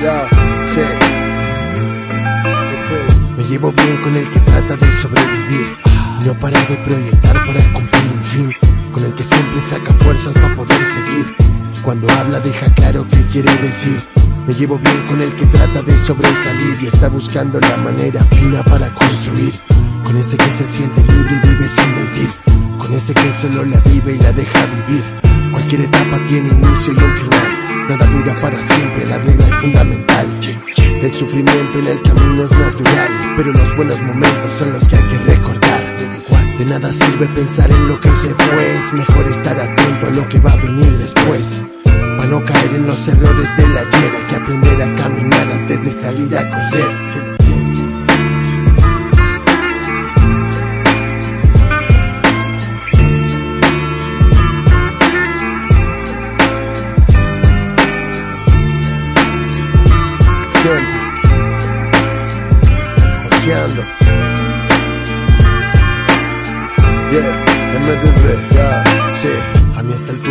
Ya, sí. Ok. Me llevo bien con el que trata de sobrevivir. No para de proyectar para cumplir un fin. Con el que siempre saca fuerzas para poder seguir. Cuando habla deja claro qué quiere decir. Me llevo bien con el que trata de sobresalir y está buscando la manera fina para construir. Con ese que se siente libre y vive sin mentir. Con ese que solo la vive y la deja vivir. Cualquier etapa tiene inicio y un final. Nada dura para siempre, la regla es fundamental. El sufrimiento en el camino es natural, pero los buenos momentos son los que hay que recordar. De nada sirve pensar en lo que se fue, es mejor estar atento a lo que va a venir después. Para no caer en los errores del ayer, hay que aprender a caminar antes de salir a correr.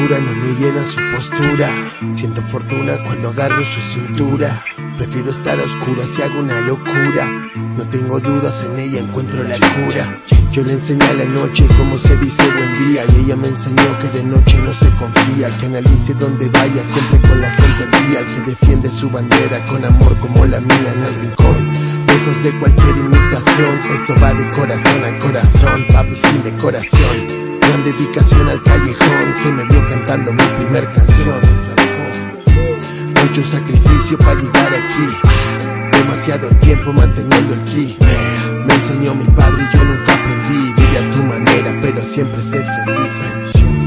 Altura no me llena su postura. Siento fortuna cuando agarro su cintura. Prefiero estar a oscuras si hago una locura. No tengo dudas, en ella encuentro la cura. Yo le enseñé a la noche cómo se dice buen día y ella me enseñó que de noche no se confía, que analice donde vaya siempre con la gente real, que defiende su bandera con amor como la mía en el rincón. Lejos de cualquier imitación, esto va de corazón a corazón, papi sin decoración. Gran dedicación al callejón que me vio cantando mi primer canción. Mucho sacrificio para llegar aquí. Demasiado tiempo manteniendo el ki. Me enseñó mi padre y yo nunca aprendí. Vive a tu manera, pero siempre sé feliz.